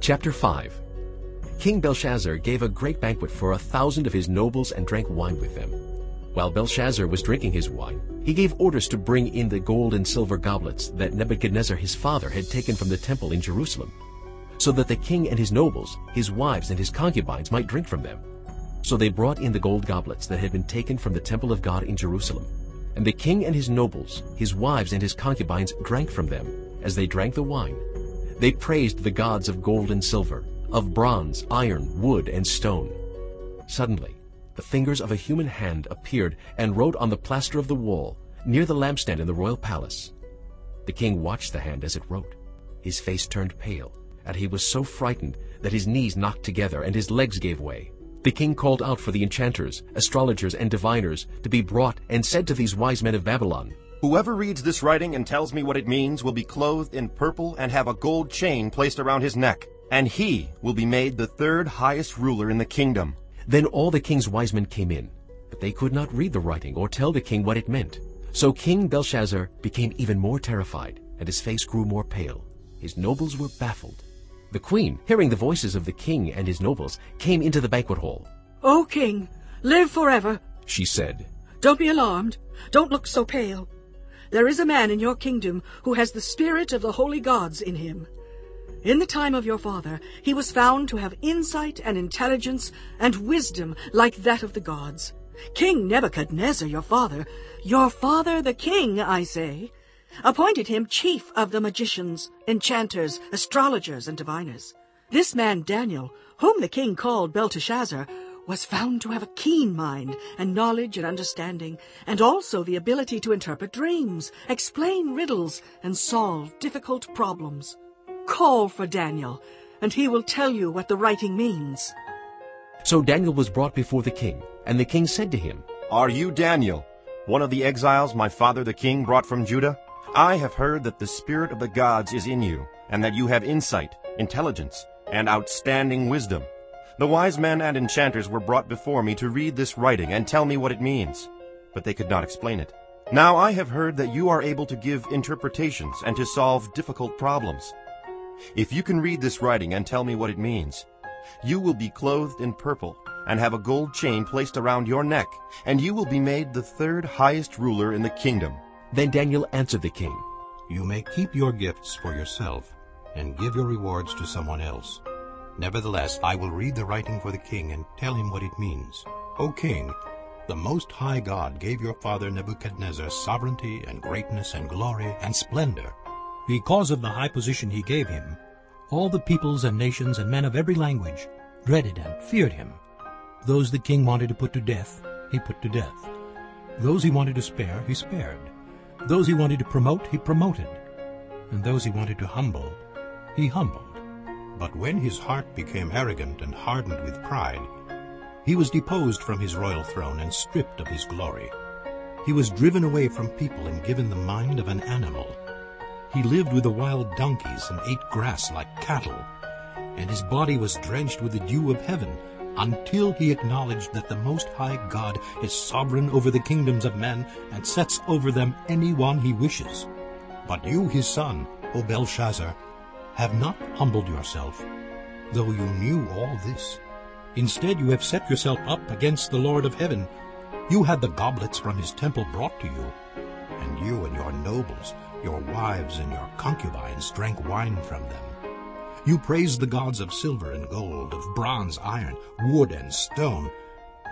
Chapter 5 King Belshazzar gave a great banquet for a thousand of his nobles and drank wine with them. While Belshazzar was drinking his wine, he gave orders to bring in the gold and silver goblets that Nebuchadnezzar his father had taken from the temple in Jerusalem, so that the king and his nobles, his wives and his concubines might drink from them. So they brought in the gold goblets that had been taken from the temple of God in Jerusalem. And the king and his nobles, his wives and his concubines drank from them. As they drank the wine, they praised the gods of gold and silver, of bronze, iron, wood, and stone. Suddenly, the fingers of a human hand appeared and wrote on the plaster of the wall, near the lampstand in the royal palace. The king watched the hand as it wrote. His face turned pale, and he was so frightened that his knees knocked together and his legs gave way. The king called out for the enchanters, astrologers, and diviners to be brought and said to these wise men of Babylon, Whoever reads this writing and tells me what it means will be clothed in purple and have a gold chain placed around his neck, and he will be made the third highest ruler in the kingdom. Then all the king's wise men came in, but they could not read the writing or tell the king what it meant. So King Belshazzar became even more terrified, and his face grew more pale. His nobles were baffled. The queen, hearing the voices of the king and his nobles, came into the banquet hall. O king, live forever, She said, Don't be alarmed. Don't look so pale. There is a man in your kingdom who has the spirit of the holy gods in him. In the time of your father, he was found to have insight and intelligence and wisdom like that of the gods. King Nebuchadnezzar, your father, your father the king, I say, appointed him chief of the magicians, enchanters, astrologers, and diviners. This man Daniel, whom the king called Belteshazzar, was found to have a keen mind and knowledge and understanding, and also the ability to interpret dreams, explain riddles, and solve difficult problems. Call for Daniel, and he will tell you what the writing means. So Daniel was brought before the king, and the king said to him, Are you Daniel, one of the exiles my father the king brought from Judah? I have heard that the spirit of the gods is in you, and that you have insight, intelligence, and outstanding wisdom. The wise men and enchanters were brought before me to read this writing and tell me what it means, but they could not explain it. Now I have heard that you are able to give interpretations and to solve difficult problems. If you can read this writing and tell me what it means, you will be clothed in purple and have a gold chain placed around your neck, and you will be made the third highest ruler in the kingdom. Then Daniel answered the king, You may keep your gifts for yourself and give your rewards to someone else. Nevertheless, I will read the writing for the king and tell him what it means. O king, the Most High God gave your father Nebuchadnezzar sovereignty and greatness and glory and splendor. Because of the high position he gave him, all the peoples and nations and men of every language dreaded and feared him. Those the king wanted to put to death, he put to death. Those he wanted to spare, he spared. Those he wanted to promote, he promoted. And those he wanted to humble, he humbled. But when his heart became arrogant and hardened with pride, he was deposed from his royal throne and stripped of his glory. He was driven away from people and given the mind of an animal. He lived with the wild donkeys and ate grass like cattle, and his body was drenched with the dew of heaven until he acknowledged that the Most High God is sovereign over the kingdoms of men and sets over them any one he wishes. But you, his son, O Belshazzar, have not humbled yourself, though you knew all this. Instead you have set yourself up against the Lord of heaven. You had the goblets from his temple brought to you, and you and your nobles, your wives and your concubines drank wine from them. You praised the gods of silver and gold, of bronze, iron, wood, and stone,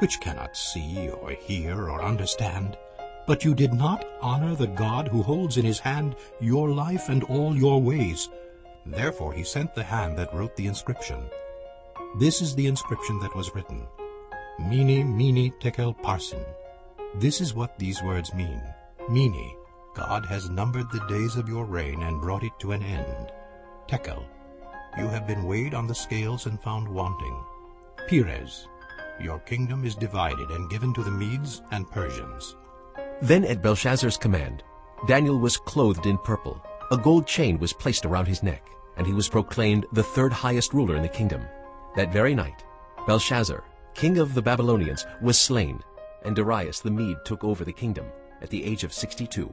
which cannot see or hear or understand. But you did not honor the God who holds in his hand your life and all your ways. Therefore he sent the hand that wrote the inscription. This is the inscription that was written. Mene, mene, tekel, parsin. This is what these words mean. Mene, God has numbered the days of your reign and brought it to an end. Tekel, you have been weighed on the scales and found wanting. Peres, your kingdom is divided and given to the Medes and Persians. Then at Belshazzar's command, Daniel was clothed in purple. A gold chain was placed around his neck, and he was proclaimed the third highest ruler in the kingdom. That very night, Belshazzar, king of the Babylonians, was slain, and Darius the Mede took over the kingdom at the age of 62.